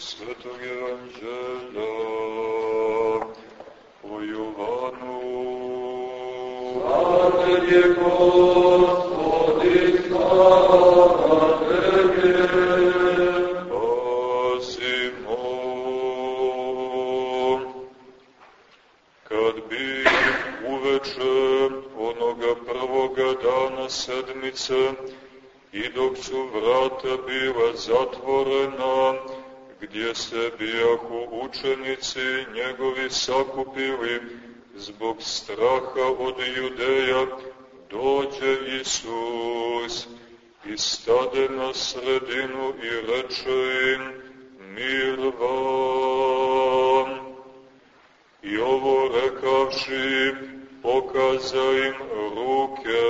Svetog Evanđelja po Jovanu. Slava je Gospodi, slava Tebe. Pazimo, kad bi uveče onoga prvoga dana sedmice i dok su vrata bila zatvorena, gdje se bijahu učenici njegovi sakupili zbog straha od judeja, dođe Isus i stade na sredinu i reče im, mir vam. I ovo rekavši, pokaza im ruke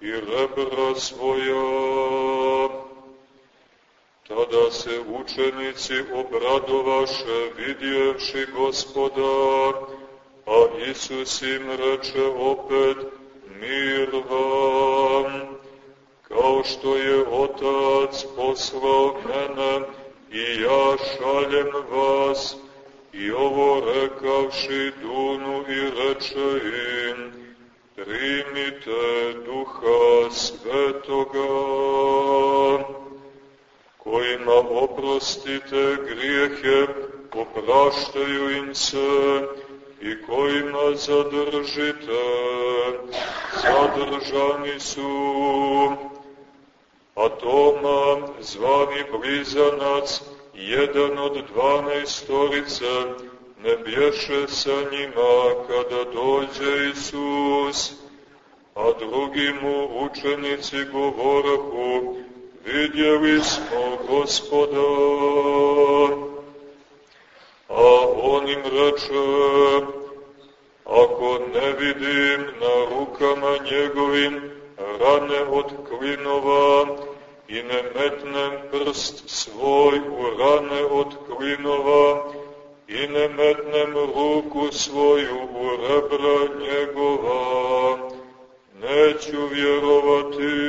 i rebra svoja. Tada se učenici obradovaše vidjevši gospoda, a Isus im reče opet, mir vam, kao što je Otac poslao mene i ja šaljem vas, i ovo rekavši dunu i reče im, primite duha svetoga, kojima oprostite grijehe, opraštaju im se, i kojima zadržite, zadržani su. A Toma, zvani blizanac, jedan od dvanaestorice, ne bješe sa njima kada dođe Isus, a drugi mu učenici govorahu, vidjeli smo gospoda. A on im reče, ako ne vidim na rukama njegovim rane od klinova i ne metnem prst svoj u rane od klinova i ne metnem ruku svoju u rebra njegova, neću vjerovati.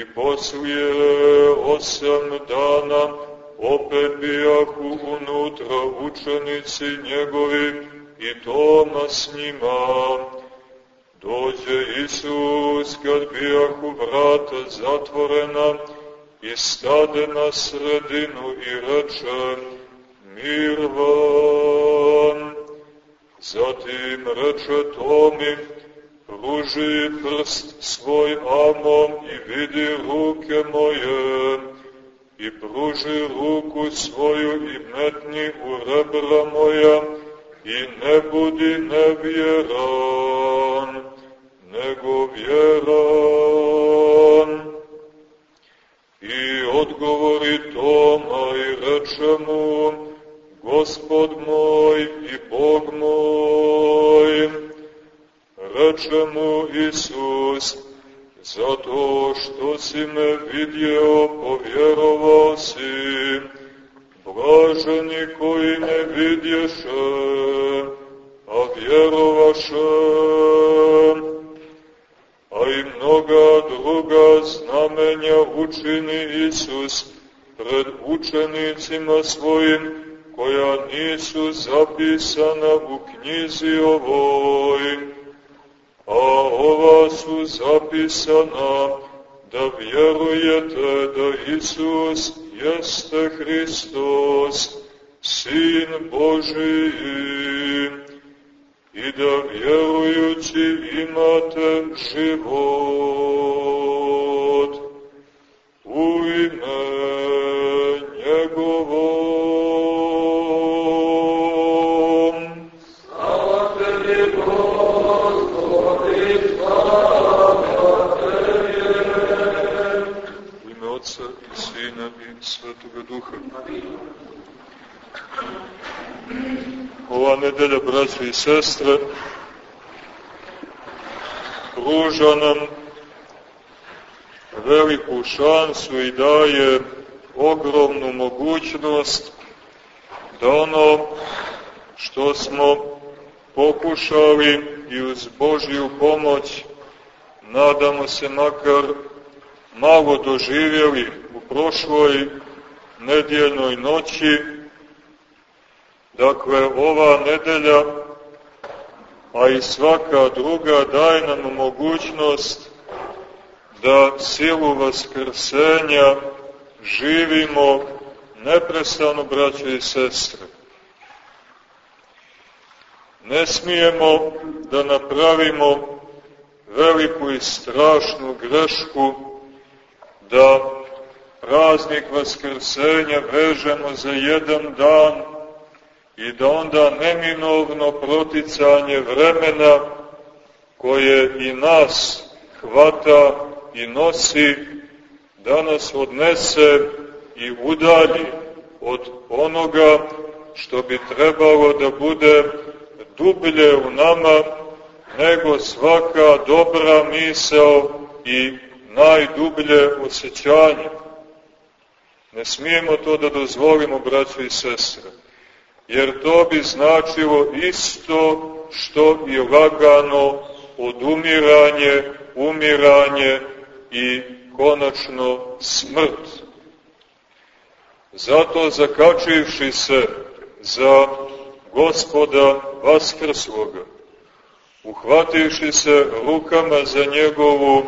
I poslije osam dana opet bijahu unutra učenici njegovi i Toma s njima. Dođe Isus kad bijahu vrata zatvorena i stade na sredinu i reče mir vam. Zatim reče Tomi, pruži prst svoj amom i vidi ruke moje i pruži ruku svoju i metni u rebra moja i ne budi nevjeran, nego vjeran. I odgovori Toma i reče mu, Gospod moj i Bog moj, reče mu Isus, zato što si me vidjeo, povjerovao si, blaženi koji ne vidješe, a vjerovaše, a i mnoga druga znamenja učini Isus pred učenicima svojim, koja nisu zapisana u knjizi ovoj, a ova su zapisana da vjerujete da Isus jeste Hristos, Sin Božiji, i da vjerujući imate život Ova nedelja, braće i sestre, pruža nam veliku šansu i daje ogromnu mogućnost da ono što smo pokušali i uz Božju pomoć, nadamo se makar malo doživjeli u prošloj nedjeljnoj noći. Dakle, ova nedelja, a i svaka druga, daje nam mogućnost da silu vaskrsenja živimo neprestano, braće i sestre. Ne smijemo da napravimo veliku i strašnu grešku da praznik Vaskrsenja vežemo za jedan dan i da onda neminovno proticanje vremena koje i nas hvata i nosi, da nas odnese i udalji od onoga što bi trebalo da bude dublje u nama nego svaka dobra misao i najdublje osjećanje. Ne smijemo to da dozvolimo, braćo i sestre, jer to bi značilo isto što i lagano odumiranje, umiranje i konačno smrt. Zato zakačivši se za gospoda Vaskrsloga, uhvativši se rukama za njegovu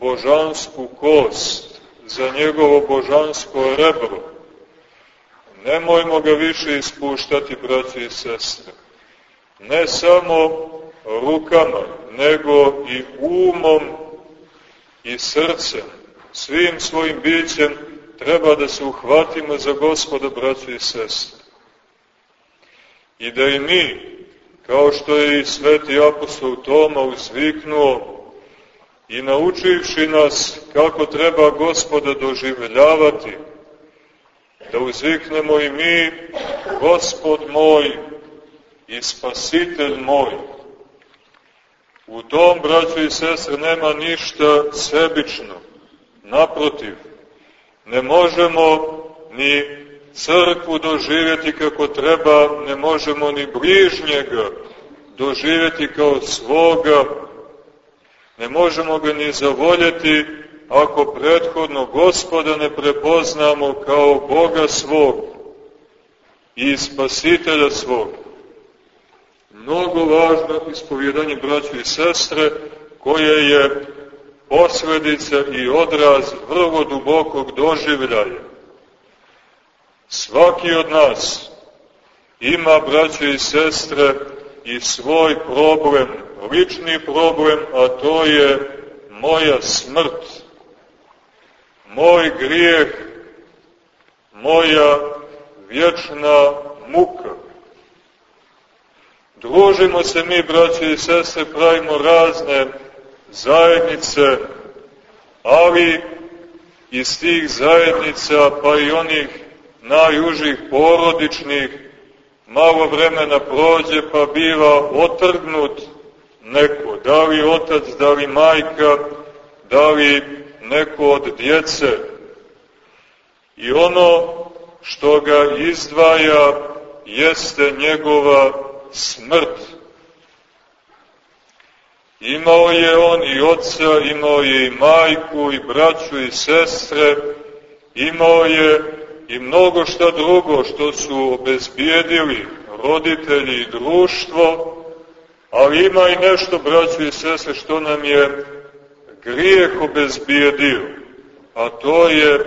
božansku kost, za njegovo božansko rebro, nemojmo ga više ispuštati, braći i sestre. Ne samo rukama, nego i umom i srcem, svim svojim bićem, treba da se uhvatimo za gospoda, braći i sestre i da i mi, kao što je i sveti apostol Toma uzviknuo i naučivši nas kako treba gospoda doživljavati, da uzviknemo i mi, gospod moj i spasitelj moj. U tom, braćo i sestre, nema ništa sebično. Naprotiv, ne možemo ni crkvu doživjeti kako treba, ne možemo ni bližnjega doživjeti kao svoga, ne možemo ga ni zavoljeti ako prethodno gospoda ne prepoznamo kao Boga svog i spasitelja svog. Mnogo važno ispovjedanje braća i sestre, koje je posledica i odraz vrlo dubokog doživljaja Svaki od nas ima, braće i sestre, i svoj problem, lični problem, a to je moja smrt, moj grijeh, moja vječna muka. Družimo se mi, braće i sestre, pravimo razne zajednice, ali iz tih zajednica, pa i onih najužih porodičnih, malo vremena prođe pa biva otrgnut neko, da li otac, da li majka, da li neko od djece. I ono što ga izdvaja jeste njegova smrt. Imao je on i oca, imao je i majku, i braću, i sestre, imao je i mnogo šta drugo što su obezbijedili roditelji i društvo, ali ima i nešto, braći i sese, što nam je grijeh obezbijedio, a to je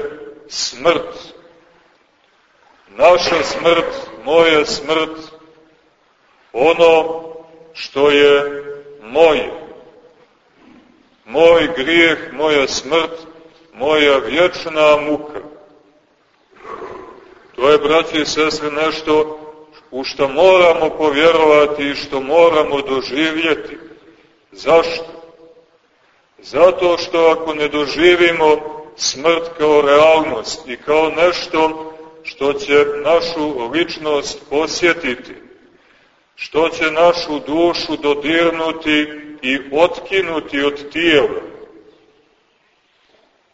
smrt. Naša smrt, moja smrt, ono što je moje. Moj grijeh, moja smrt, moja vječna muka. To je, braći i sestre, nešto u što moramo povjerovati i što moramo doživjeti. Zašto? Zato što ako ne doživimo smrt kao realnost i kao nešto što će našu ličnost posjetiti, što će našu dušu dodirnuti i otkinuti od tijela.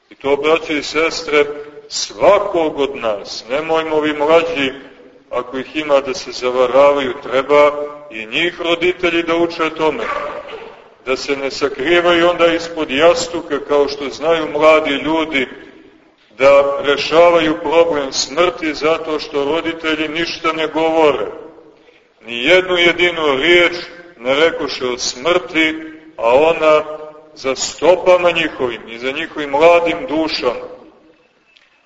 I to, braći i sestre, svakog od nas. Nemojmo vi mlađi, ako ih ima da se zavaravaju, treba i njih roditelji da uče tome. Da se ne sakrivaju onda ispod jastuka, kao što znaju mladi ljudi, da rešavaju problem smrti zato što roditelji ništa ne govore. Ni jednu jedinu riječ ne rekoše o smrti, a ona za stopama njihovim i za njihovim mladim dušama.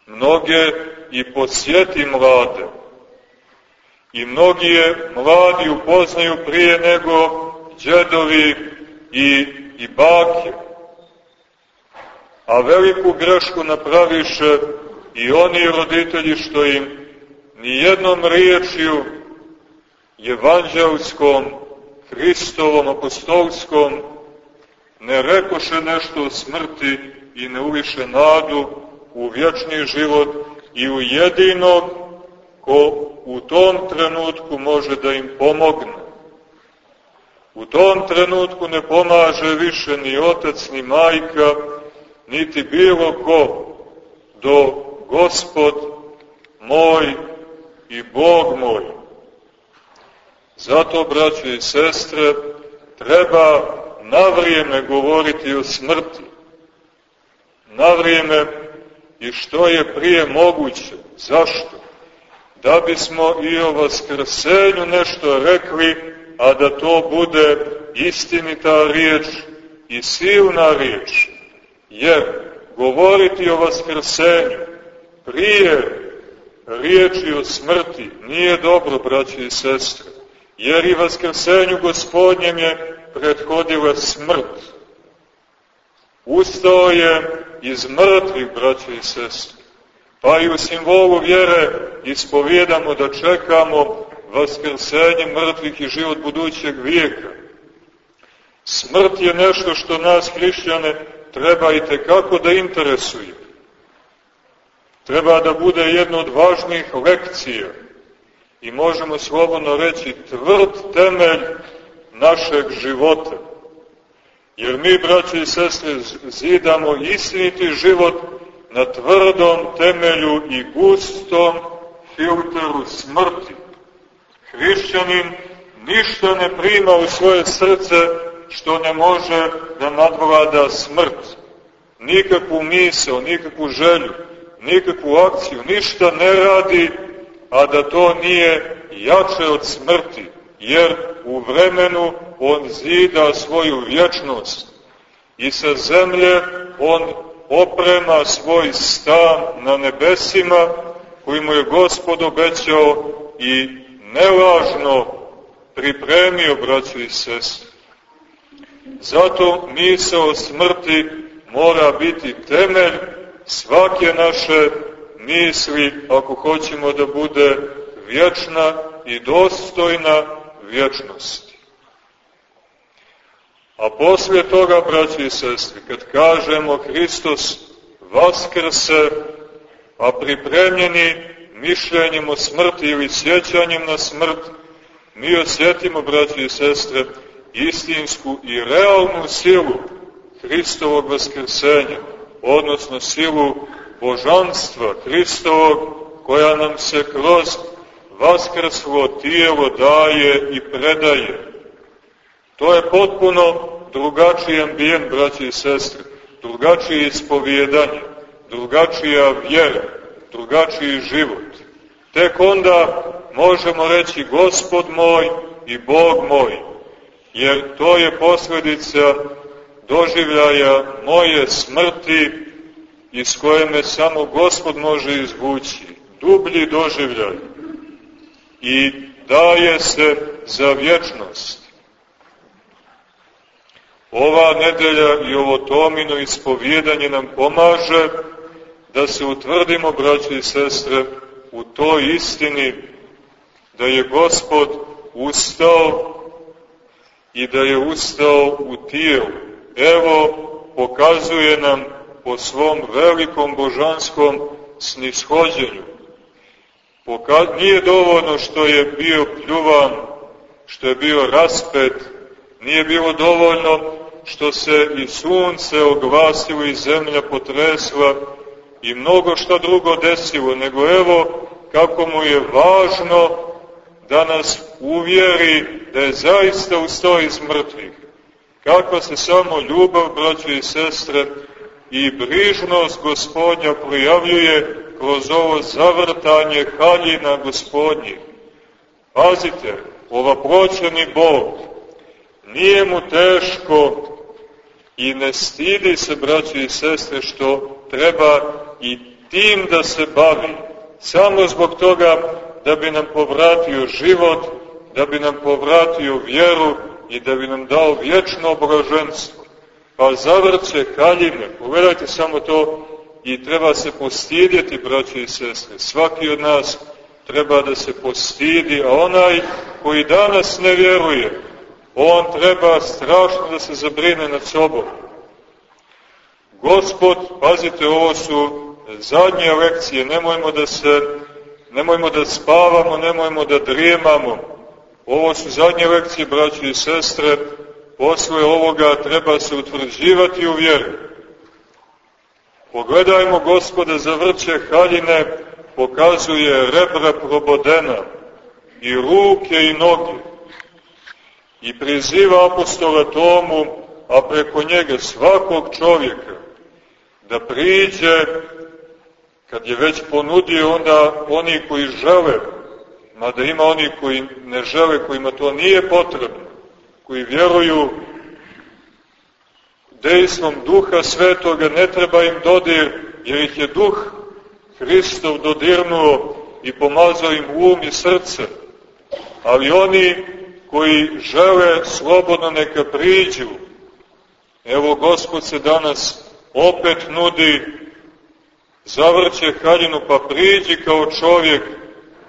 Mnoge i posjeti mlade. I mnogi je mladi upoznaju prije nego džedovi i, i bake. A veliku grešku napraviše i oni roditelji što im ni jednom riječju evanđelskom, Hristovom, apostolskom ne rekoše nešto o smrti i ne uviše nadu u vječni život i u jedinog ko u tom trenutku može da im pomogne. U tom trenutku ne pomaže više ni otac, ni majka, niti bilo ko, do Gospod moj i Bog moj. Zato, braće i sestre, treba na vrijeme govoriti o smrti. Na vrijeme i što je prije moguće. Zašto? Da bismo i o vaskrsenju nešto rekli, a da to bude istinita riječ i silna riječ. Jer govoriti o vaskrsenju prije riječi o smrti nije dobro, braći i sestre, jer i vaskrsenju gospodnjem je prethodila smrt. Ustao je iz mrtvih, braće i sestre. Pa i u simbolu vjere ispovjedamo da čekamo vaskrsenje mrtvih i život budućeg vijeka. Smrt je nešto što nas, hrišćane, treba i tekako da interesuje. Treba da bude jedna od važnijih lekcija i možemo slobodno reći tvrd temelj našeg života. Jer mi, braći i sestre, zidamo istiniti život na tvrdom temelju i gustom filteru smrti. Hrišćanin ništa ne prima u svoje srce što ne može da nadvlada smrt. Nikakvu misao, nikakvu želju, nikakvu akciju, ništa ne radi, a da to nije jače od smrti jer u vremenu on zida svoju vječnost i sa zemlje on oprema svoj stan na nebesima koji mu je Gospod obećao i nelažno pripremio, braćo i sestri. Zato misao o smrti mora biti temelj svake naše misli ako hoćemo da bude vječna i dostojna vječnosti. A poslije toga, braći i sestri, kad kažemo Hristos vaskrse, a pripremljeni mišljenjem o smrti ili sjećanjem na smrt, mi osjetimo, braći i sestre, istinsku i realnu silu Hristovog vaskrsenja, odnosno silu božanstva Hristovog, koja nam se kroz vaskrslo tijelo daje i predaje. To je potpuno drugačiji ambijent, braći i sestre, drugačije ispovjedanje, drugačija vjera, drugačiji život. Tek onda možemo reći Gospod moj i Bog moj, jer to je posledica doživljaja moje smrti iz koje me samo Gospod može izvući. Dublji doživljaj i daje se za vječnost. Ova nedelja i ovo tomino ispovjedanje nam pomaže da se utvrdimo, braći i sestre, u toj istini da je Gospod ustao i da je ustao u tijelu. Evo, pokazuje nam po svom velikom božanskom snishođenju Pokaz, nije dovoljno što je bio pljuvan, što je bio raspet, nije bilo dovoljno što se i sunce oglasilo i zemlja potresla i mnogo što drugo desilo, nego evo kako mu je važno da nas uvjeri da je zaista ustao iz mrtvih. Kakva se samo ljubav, braćo i sestre, i brižnost gospodnja projavljuje kroz ovo zavrtanje haljina gospodnjih. Pazite, ova proćeni Bog, nije mu teško i ne stidi se, braći i sestre, što treba i tim da se bavi, samo zbog toga da bi nam povratio život, da bi nam povratio vjeru i da bi nam dao vječno obraženstvo. Pa zavrće haljine, pogledajte samo to i treba se postidjeti, braći i sestre. Svaki od nas treba da se postidi, a onaj koji danas ne vjeruje, on treba strašno da se zabrine nad sobom. Gospod, pazite, ovo su zadnje lekcije, nemojmo da se, nemojmo da spavamo, nemojmo da drijemamo. Ovo su zadnje lekcije, braći i sestre, posle ovoga treba se utvrđivati u vjeru. Pogledajmo gospoda za vrće haljine, pokazuje rebra probodena i ruke i noge. I priziva apostola Tomu, a preko njega svakog čovjeka, da priđe, kad je već ponudio onda oni koji žele, mada ima oni koji ne žele, kojima to nije potrebno, koji vjeruju dejstvom duha svetoga, ne treba im dodir, jer ih je duh Hristov dodirnuo i pomazao im um i srce. Ali oni koji žele slobodno neka priđu, evo Gospod se danas opet nudi, zavrće haljinu, pa priđi kao čovjek,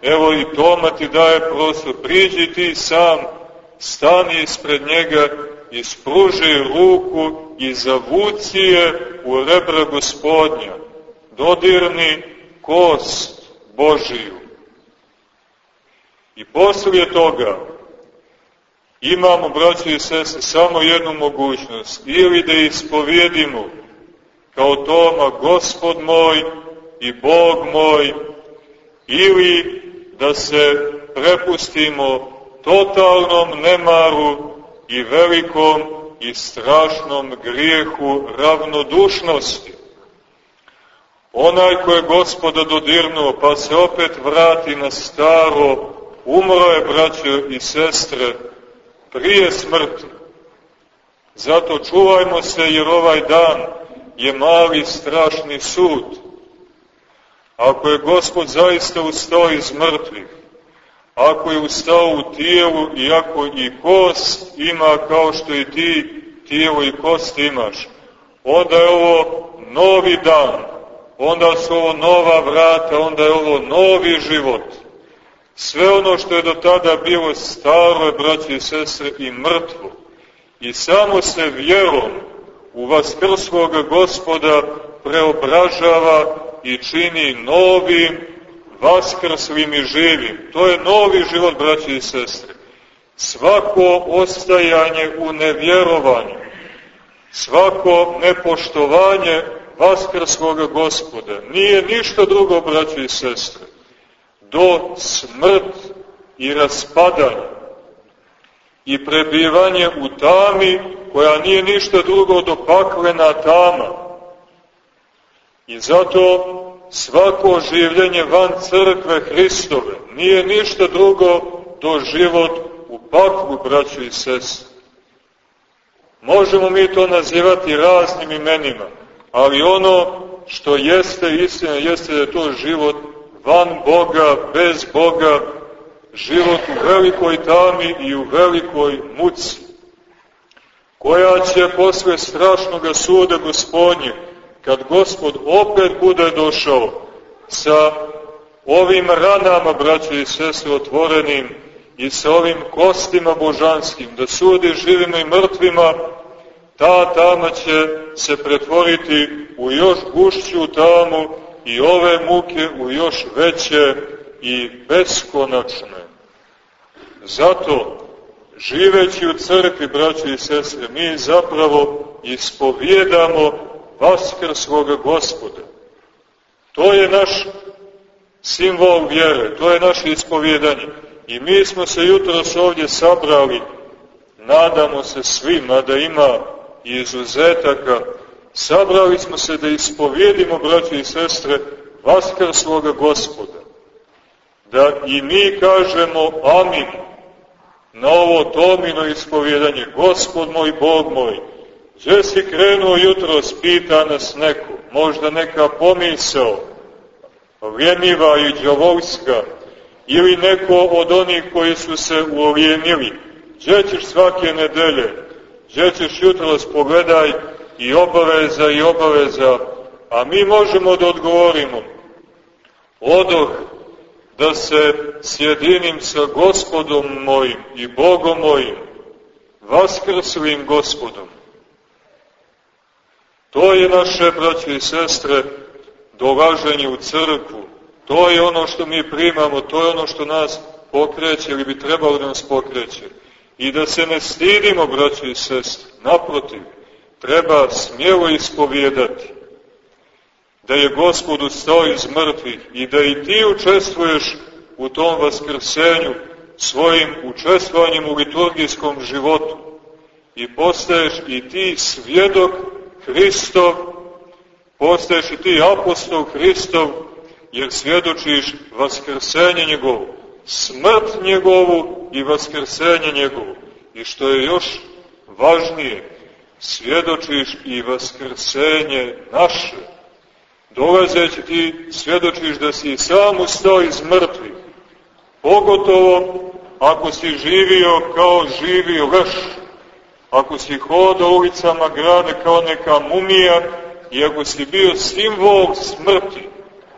evo i Toma ti daje prostor, priđi ti sam, stani ispred njega i spruži ruku i zavuci je u rebra gospodnja, dodirni kost Božiju. I poslije toga imamo, braći i sese, samo jednu mogućnost, ili da ispovjedimo kao Toma, Gospod moj i Bog moj, ili da se prepustimo totalnom nemaru i velikom i strašnom grijehu ravnodušnosti. Onaj ko je gospoda dodirnuo, pa se opet vrati na staro, umro je, braćo i sestre, prije smrti. Zato čuvajmo se, jer ovaj dan je mali strašni sud. Ako je gospod zaista ustao iz mrtvih, ako je ustao u tijelu i ako i kost ima kao što i ti tijelo i kost imaš, onda je ovo novi dan, onda su ovo nova vrata, onda je ovo novi život. Sve ono što je do tada bilo staro, braći i sestre, i mrtvo. I samo se vjerom u vaskrskog gospoda preobražava i čini novim, vaskrslim i živim. To je novi život, braći i sestre. Svako ostajanje u nevjerovanju, svako nepoštovanje vaskrskog gospoda nije ništa drugo, braći i sestre, do smrt i raspadanja i prebivanje u tami koja nije ništa drugo do paklena tama. I zato svako življenje van crkve Hristove nije ništa drugo do život u paklu, braćo i sestre. Možemo mi to nazivati raznim imenima, ali ono što jeste istina, jeste da je to život van Boga, bez Boga, život u velikoj tami i u velikoj muci, koja će posle strašnog suda gospodnje, kad gospod opet bude došao sa ovim ranama, braće i sestre, otvorenim i sa ovim kostima božanskim, da sudi živima i mrtvima, ta tama će se pretvoriti u još gušću tamu i ove muke u još veće i beskonačne. Zato, živeći u crkvi, braći i sestre, mi zapravo ispovjedamo Vaskrskog gospoda. To je naš simbol vjere, to je naše ispovjedanje. I mi smo se jutros ovdje sabrali, nadamo se svima da ima izuzetaka, Sabrali smo se da ispovjedimo, braće i sestre, Vaskrsloga gospoda. Da i mi kažemo amin na ovo domino ispovjedanje. Gospod moj, Bog moj, gdje si krenuo jutro, spita nas neko, možda neka pomisao, vrijemiva i džavolska, ili neko od onih koji su se uovjenili, gdje ćeš svake nedelje, gdje ćeš jutro spogledaj i obaveza i obaveza, a mi možemo da odgovorimo, odoh da se sjedinim sa gospodom mojim i Bogom mojim, vaskrslim gospodom. To je naše, braće i sestre, dolaženje u crkvu. To je ono što mi primamo, to je ono što nas pokreće ili bi trebalo da nas pokreće. I da se ne stidimo, braće i sestre, naprotiv, treba smjelo ispovjedati da je Gospod ustao iz mrtvih i da i ti učestvuješ u tom vaskrsenju svojim učestvovanjem u liturgijskom životu i postaješ i ti svjedok Hristov, postaješ i ti apostol Hristov, jer svjedočiš vaskrsenje njegovu, smrt njegovu i vaskrsenje njegovu. I što je još važnije, svjedočiš i vaskrsenje naše. Dolazeći ti svjedočiš da si sam ustao iz mrtvih. Pogotovo ako si živio kao živio leš, ako si hodao ulicama grada kao neka mumija i ako si bio simbol smrti,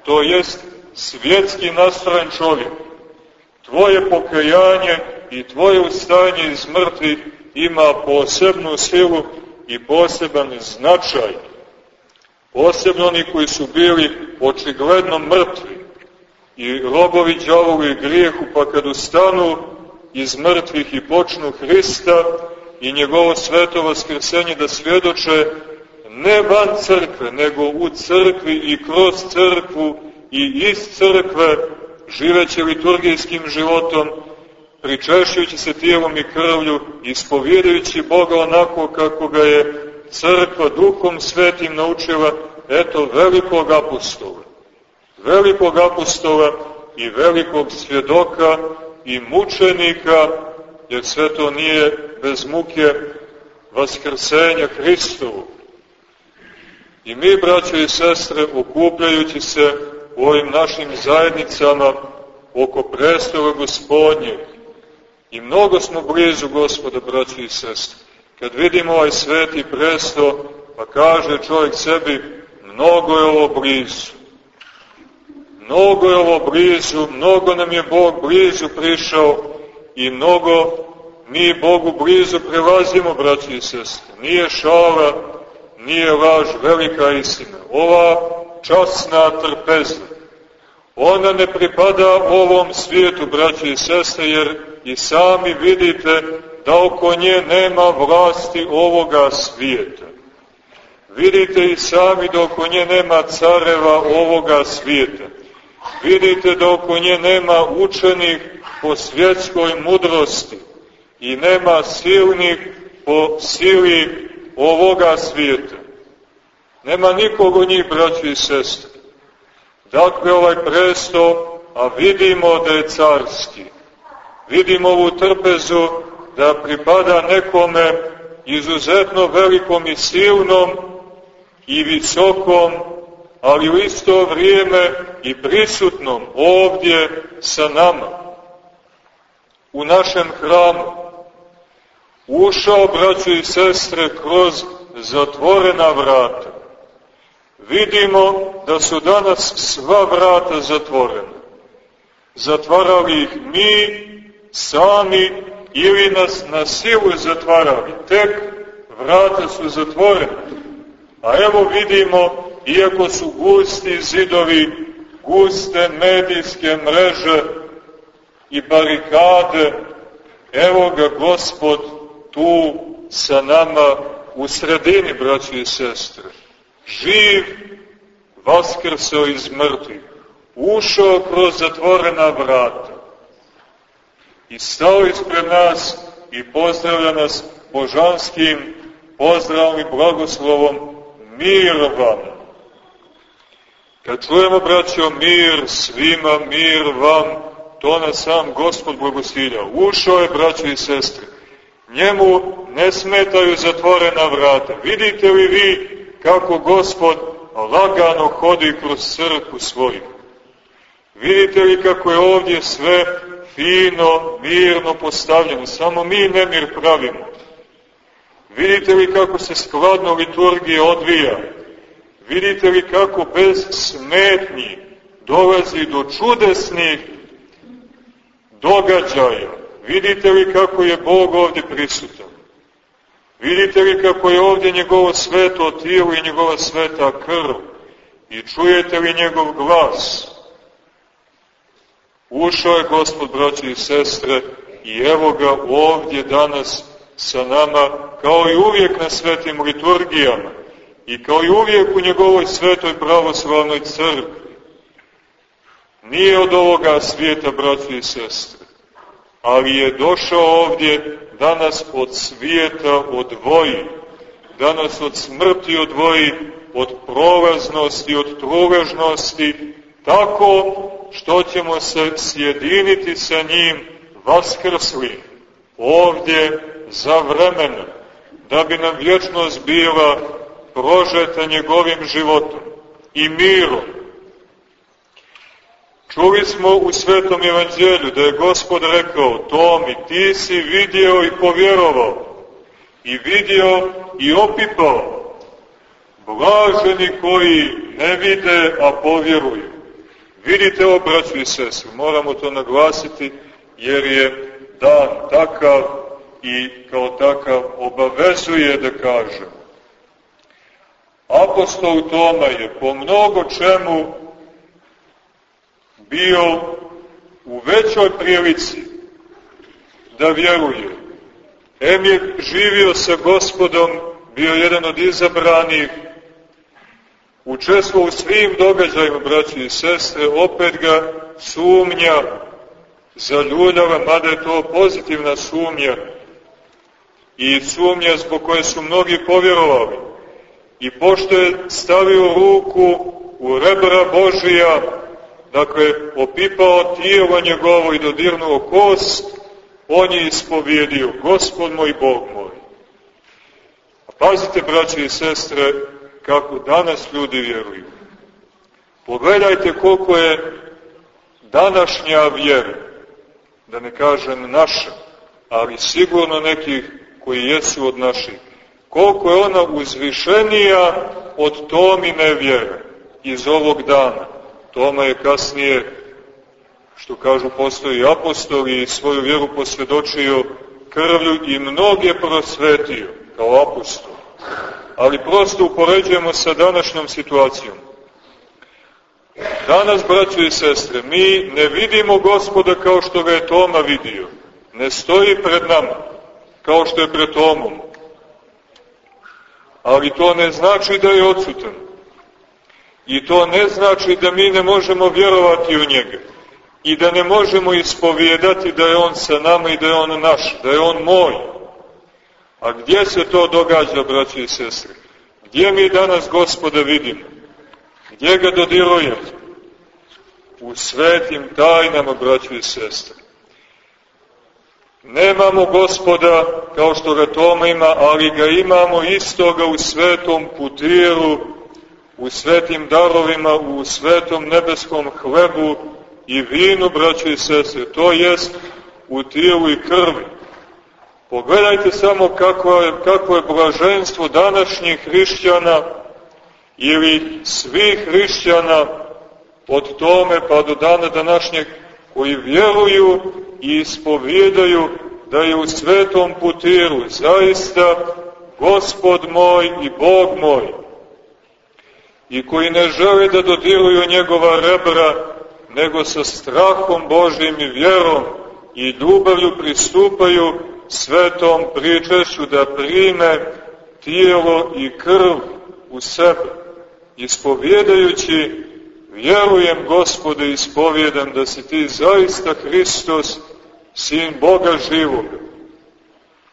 to jest svjetski nastrojen čovjek, tvoje pokajanje i tvoje ustaanje iz mrtvih ima posebnu silu i poseban značaj. Posebno oni koji su bili očigledno mrtvi i robovi džavovu i grijehu, pa kad ustanu iz mrtvih i počnu Hrista i njegovo sveto vaskrsenje da svjedoče ne van crkve, nego u crkvi i kroz crkvu i iz crkve, živeće liturgijskim životom, pričešujući se tijelom i krvlju, ispovjedajući Boga onako kako ga je crkva duhom svetim naučila, eto velikog apostola. Velikog apostola i velikog svjedoka i mučenika, jer sve to nije bez muke vaskrsenja Hristovu. I mi, braće i sestre, okupljajući se u ovim našim zajednicama oko prestola gospodnjeg, i mnogo smo blizu gospoda, braće i sestre, kad vidimo ovaj sveti presto, pa kaže čovjek sebi, mnogo je ovo blizu. Mnogo je ovo blizu, mnogo nam je Bog blizu prišao i mnogo mi Bogu blizu prelazimo, braći i sestre. Nije šala, nije laž, velika istina. Ova časna trpeza, ona ne pripada ovom svijetu, braći i sestre, jer i sami vidite da oko nje nema vlasti ovoga svijeta. Vidite i sami da oko nje nema careva ovoga svijeta. Vidite da oko nje nema učenih po svjetskoj mudrosti i nema silnih po sili ovoga svijeta. Nema nikog od njih, braći i sestre. Dakle, ovaj presto, a vidimo da je carski. Vidimo ovu trpezu da pripada nekome izuzetno velikom i silnom i visokom, ali u isto vrijeme i prisutnom ovdje sa nama. U našem hramu ušao, braćo i sestre, kroz zatvorena vrata. Vidimo da su danas sva vrata zatvorena. Zatvarali ih mi sami ili nas na silu zatvarali. Tek vrata su zatvorena. A evo vidimo, iako su gusti zidovi, guste medijske mreže i barikade, evo ga gospod tu sa nama u sredini, braći i sestre. Živ, vaskrsao iz mrtvih, ušao kroz zatvorena vrata i stao ispred nas i pozdravlja nas božanskim pozdravom i blagoslovom mir vam. Kad čujemo, braćo, mir svima, mir vam, to nas sam Gospod blagosilja. Ušao je, braćo i sestre, njemu ne smetaju zatvorena vrata. Vidite li vi kako Gospod lagano hodi kroz crku svoju? Vidite li kako je ovdje sve fino, mirno postavljeno, samo mi nemir pravimo. Vidite li kako se skladno liturgija odvija? Vidite li kako bez smetnji dolazi do čudesnih događaja? Vidite li kako je Bog ovdje prisutan? Vidite li kako je ovdje njegovo sveto tijelo i njegova sveta krv? I čujete li njegov glas? Ušao je Gospod, braći i sestre, i evo ga ovdje danas sa nama, kao i uvijek na svetim liturgijama, i kao i uvijek u njegovoj svetoj pravoslavnoj crkvi. Nije od ovoga svijeta, braći i sestre, ali je došao ovdje danas od svijeta odvoji, danas od smrti odvoji, od prolaznosti, od truležnosti, tako što ćemo se sjediniti sa njim vaskrsli ovdje za vremena, da bi nam vječnost bila prožeta njegovim životom i mirom. Čuli smo u Svetom Evanđelju da je Gospod rekao Tomi, ti si vidio i povjerovao, i vidio i opipao. Blaženi koji ne vide, a povjeruju. Vidite ovo, braću i sestri, moramo to naglasiti, jer je dan takav i kao takav obavezuje da kaže. Apostol Toma je po mnogo čemu bio u većoj prilici da vjeruje. Em je živio sa gospodom, bio jedan od izabranih, učestvo u svim događajima, braći i sestre, opet ga sumnja zaljuljava, mada je to pozitivna sumnja i sumnja zbog koje su mnogi povjerovali. I pošto je stavio ruku u rebra Božija, dakle, opipao tijelo njegovo i dodirnuo kost, on je ispovjedio, Gospod moj, Bog moj. A pazite, braće i sestre, kako danas ljudi vjeruju. Pogledajte koliko je današnja vjera, da ne kažem naša, ali sigurno nekih koji jesu od naših, koliko je ona uzvišenija od Tomine vjere iz ovog dana. Toma je kasnije, što kažu postoji apostoli, i svoju vjeru posvjedočio krvlju i mnoge prosvetio kao apostol. Ali prosto upoređujemo sa današnjom situacijom. Danas, braćo i sestre, mi ne vidimo gospoda kao što ga je Toma vidio. Ne stoji pred nama kao što je pred Tomom. Ali to ne znači da je odsutan. I to ne znači da mi ne možemo vjerovati u njega. I da ne možemo ispovijedati da je on sa nama i da je on naš, da je on moj. A gdje se to događa, braći i sestre? Gdje mi danas gospoda vidimo? Gdje ga dodirujemo? U svetim tajnama, braći i sestre. Nemamo gospoda kao što ga Toma ima, ali ga imamo istoga u svetom putiru, u svetim darovima, u svetom nebeskom hlebu i vinu, braći i sestre. To jest u tijelu i krvi. Pogledajte samo kako je, kako je blaženstvo današnjih hrišćana ili svih hrišćana od tome pa do dana današnjeg koji vjeruju i ispovjedaju da je u svetom putiru zaista gospod moj i Bog moj i koji ne žele da dodiruju njegova rebra nego sa strahom Božim i vjerom i ljubavlju pristupaju svetom pričešću da prime tijelo i krv u sebe, ispovjedajući, vjerujem gospode, ispovjedam da si ti zaista Hristos, sin Boga živog.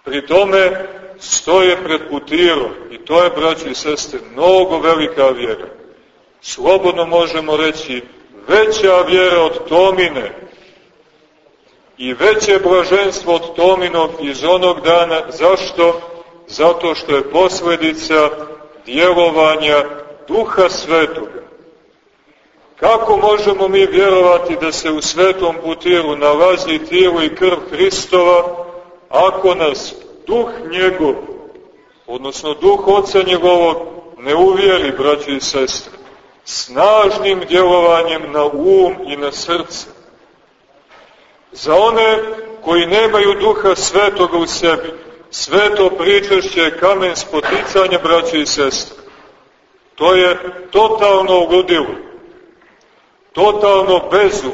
Pri tome stoje pred putirom i to je, braći i sestre, mnogo velika vjera. Slobodno možemo reći veća vjera od Tomine i veće blaženstvo od Tominog iz onog dana. Zašto? Zato što je posledica djelovanja Duha Svetoga. Kako možemo mi vjerovati da se u svetom putiru nalazi tijelo i krv Hristova, ako nas duh njegov, odnosno duh oca njegovog, ne uvjeri, braći i sestre, snažnim djelovanjem na um i na srce. Za one koji nemaju duha svetoga u sebi, sveto pričašće je kamen spoticanja, braći i sestre. To je totalno ugodilo, totalno bezum.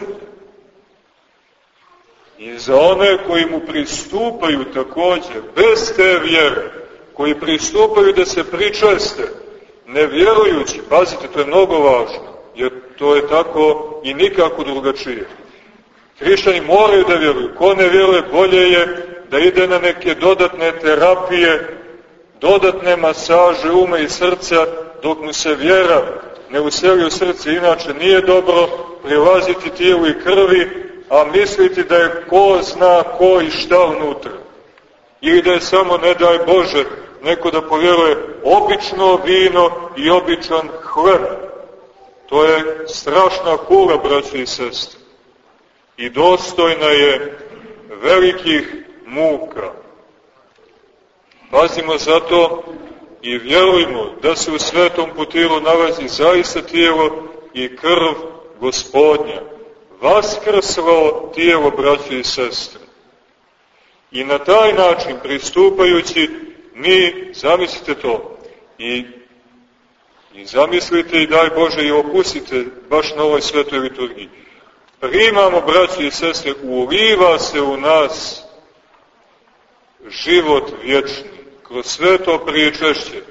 I za one koji mu pristupaju takođe, bez te vjere, koji pristupaju da se pričeste, ne vjerujući, pazite, to je mnogo važno, jer to je tako i nikako drugačije. Hrišćani moraju da vjeruju. Ko ne vjeruje, bolje je da ide na neke dodatne terapije, dodatne masaže uma i srca, dok mu se vjera ne useli u srce, inače nije dobro prilaziti tijelu i krvi, a misliti da je ko zna ko i šta unutra. Ili da je samo, ne daj Bože, neko da povjeruje obično vino i običan hleb. To je strašna kula, braći i sestre. I dostojna je velikih muka. Pazimo zato i vjerujmo da se u svetom putilu nalazi zaista tijelo i krv gospodnja. Vaskrslo tijelo, braći i sestre. I na taj način, pristupajući, mi, zamislite to, i, i zamislite i daj Bože i opustite baš na ovoj svetoj liturgiji. Primamo, braći i sestre, uliva se u nas život vječni kroz sve to pričešće,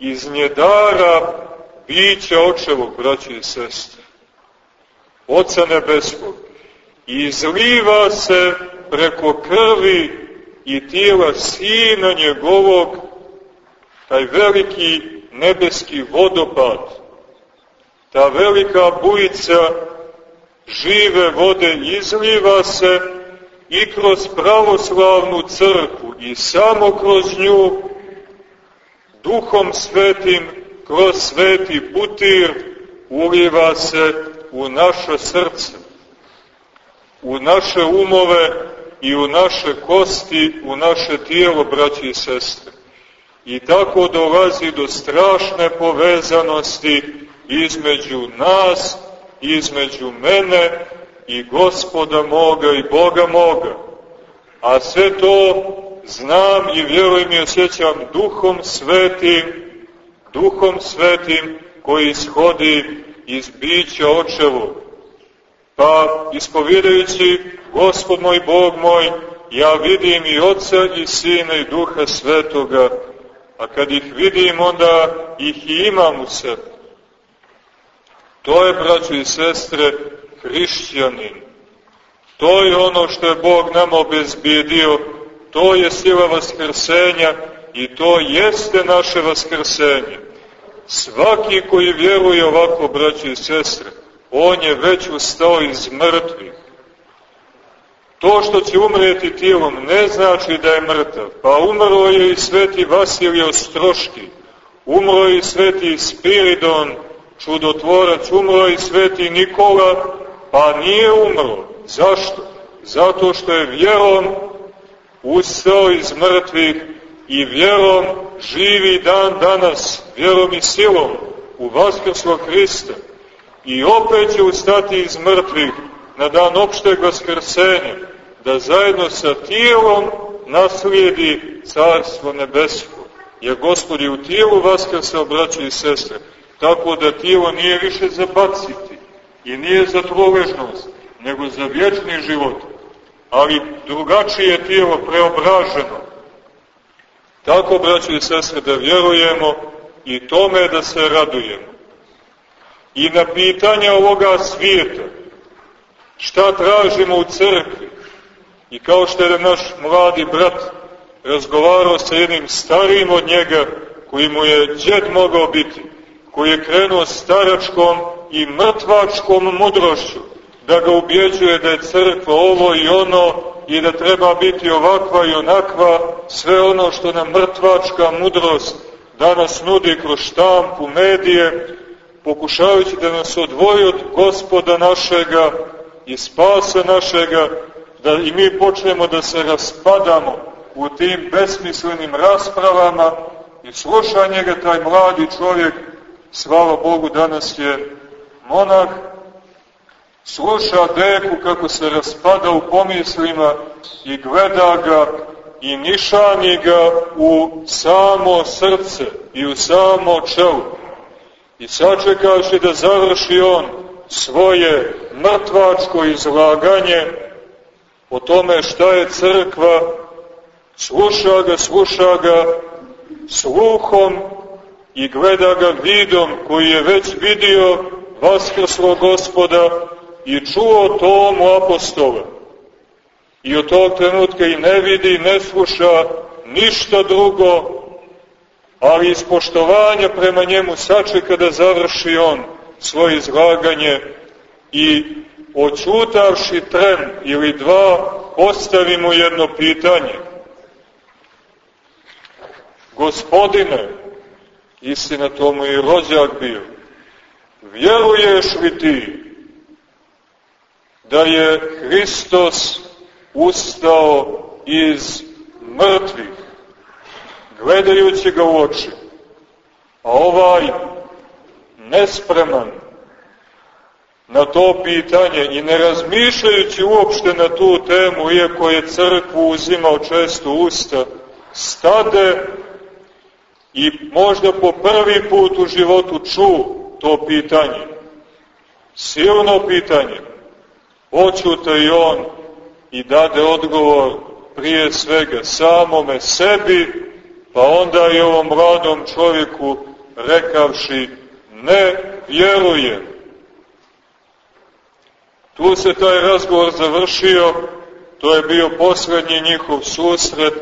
iz njedara bića očevog, braći i sestre, Oca Nebeskog, i izliva se preko krvi i tijela Sina njegovog, taj veliki nebeski vodopad, ta velika bujica žive vode izliva se i kroz pravoslavnu crkvu i samo kroz nju duhom svetim, kroz sveti putir, uliva se u naše srce, u naše umove i u naše kosti, u naše tijelo, braći i sestre. I tako dolazi do strašne povezanosti između nas, između mene i gospoda moga i Boga moga. A sve to znam i vjerujem i osjećam duhom svetim, duhom svetim koji ishodi iz bića očevog. Pa ispovjedajući Gospod moj, Bog moj, ja vidim i Otca i Sina i Duha Svetoga, a kad ih vidim, onda ih i imam u sebi. To je, braćo i sestre, hrišćanin. To je ono što je Bog nama obezbijedio, to je sila vaskrsenja i to jeste naše vaskrsenje. Svaki koji vjeruje ovako, braći i sestre, on je već ustao iz mrtvih. To što će umreti tijelom ne znači da je mrtav. Pa umro je i sveti Vasilij Ostroški, umro je i sveti Spiridon, čudotvorac, umro je i sveti Nikola, pa nije umro. Zašto? Zato što je vjerom ustao iz mrtvih i vjerom živi dan danas, vjerom i silom u Vaskrslog Hrista. I opet će ustati iz mrtvih na dan opšteg vaskrsenja, da zajedno sa tijelom naslijedi Carstvo Nebesko. Jer Gospod je u tijelu vaskrsa, braći i sestre, tako da tijelo nije više za baciti i nije za tvoležnost, nego za vječni život, ali drugačije tijelo preobraženo. Tako, braći i sestre, da vjerujemo i tome da se radujemo. I na pitanje ovoga svijeta, šta tražimo u crkvi, i kao što je naš mladi brat razgovarao sa jednim starijim od njega, koji mu je džed mogao biti, koji je krenuo staračkom i mrtvačkom mudrošću, da ga ubjeđuje da je crkva ovo i ono i da treba biti ovakva i onakva, sve ono što nam mrtvačka mudrost danas nudi kroz štampu, medije, pokušavajući da nas odvoji od gospoda našega i spasa našega, da i mi počnemo da se raspadamo u tim besmislenim raspravama i sluša njega taj mladi čovjek, slava Bogu, danas je monah, sluša deku kako se raspada u pomislima i gleda ga i nišani ga u samo srce i u samo čelo. I sačekaši da završi on svoje mrtvačko izlaganje o tome šta je crkva, sluša ga, sluša ga sluhom i gleda ga vidom koji je već vidio vaskrslo gospoda i čuo tomu apostola. I od tog trenutka i ne vidi ne sluša ništa drugo, ali iz poštovanja prema njemu sačeka da završi on svoje izlaganje i očutavši tren ili dva, postavi mu jedno pitanje. Gospodine, istina tomu i rođak bio, vjeruješ li ti da je Hristos ustao iz mrtvih, gledajući ga u oči, a ovaj nespreman na to pitanje i ne razmišljajući uopšte na tu temu, iako je crkvu uzimao često usta, stade i možda po prvi put u životu ču to pitanje. Silno pitanje. Oćuta i on i dade odgovor prije svega samome sebi, pa onda i ovom mladom čovjeku rekavši ne vjerujem. Tu se taj razgovor završio, to je bio poslednji njihov susret,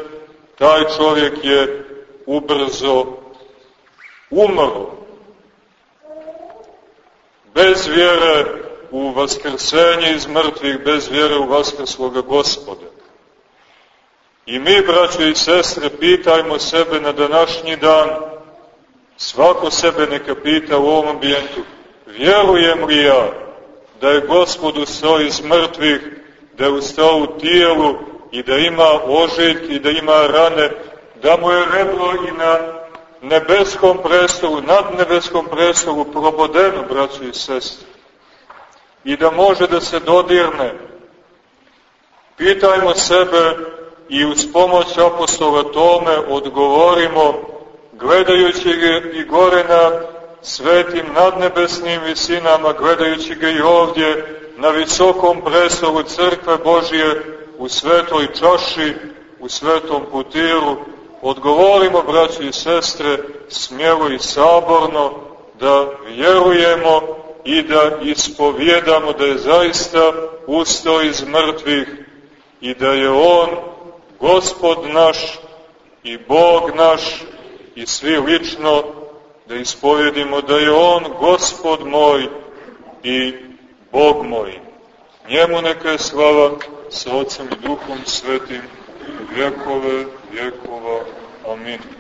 taj čovjek je ubrzo umro. Bez vjere u vaskrsenje iz mrtvih, bez vjere u vaskrsloga gospoda. I mi, braćo i sestre, pitajmo sebe na današnji dan, svako sebe neka pita u ovom ambijentu, vjerujem li ja da je gospod ustao iz mrtvih, da je ustao u tijelu i da ima ožiljke i da ima rane, da mu je rebro i na nebeskom prestolu, nad nebeskom prestolu probodeno, braćo i sestre, i da može da se dodirne. Pitajmo sebe i uz pomoć apostola Tome odgovorimo, gledajući ga i gore na svetim nadnebesnim visinama, gledajući ga i ovdje na visokom prestolu crkve Božije u svetoj čaši, u svetom putiru, odgovorimo, braći i sestre, smjelo i saborno, da vjerujemo i da ispovjedamo da je zaista ustao iz mrtvih i da je On, Gospod naš i Bog naš i svi lično da ispovjedimo da je On Gospod moj i Bog moj. Njemu neka je slava sa Otcem i Duhom Svetim vjekove vjekova. Amin.